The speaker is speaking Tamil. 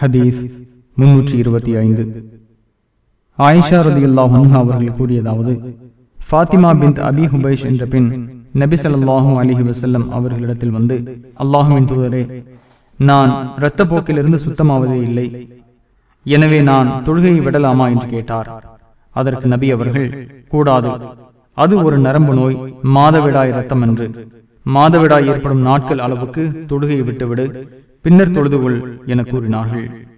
ஹதீஸ் முன்னூற்றி இருபத்தி ஐந்து. ஆயிஷா ரதியுல்லா முன்ஹா அவர்கள் கூறியதாவது ஃபாத்திமா பின் அபி ஹுபைஷ் என்ற பெண் நபி ஸல்லல்லாஹு அலிஹி வசல்லம் அவர்களிடத்தில் வந்து அல்லாஹுவின் தூதரே நான் இரத்த போக்கிலிருந்து சுத்தமாவதே இல்லை. எனவே நான் தொழுகையை விடலாமா? என்று கேட்டார். அதற்கு நபி அவர்கள் கூடாது. அது ஒரு நரம்பு நோய் மாதவிடாய் இரத்தம் என்று. மாதவிடாய் ஏற்படும் நாட்கள் அளவுக்கு தொழுகையை விட்டுவிடு. பின்னர் தொழுதுகொள் என கூறினார்கள்.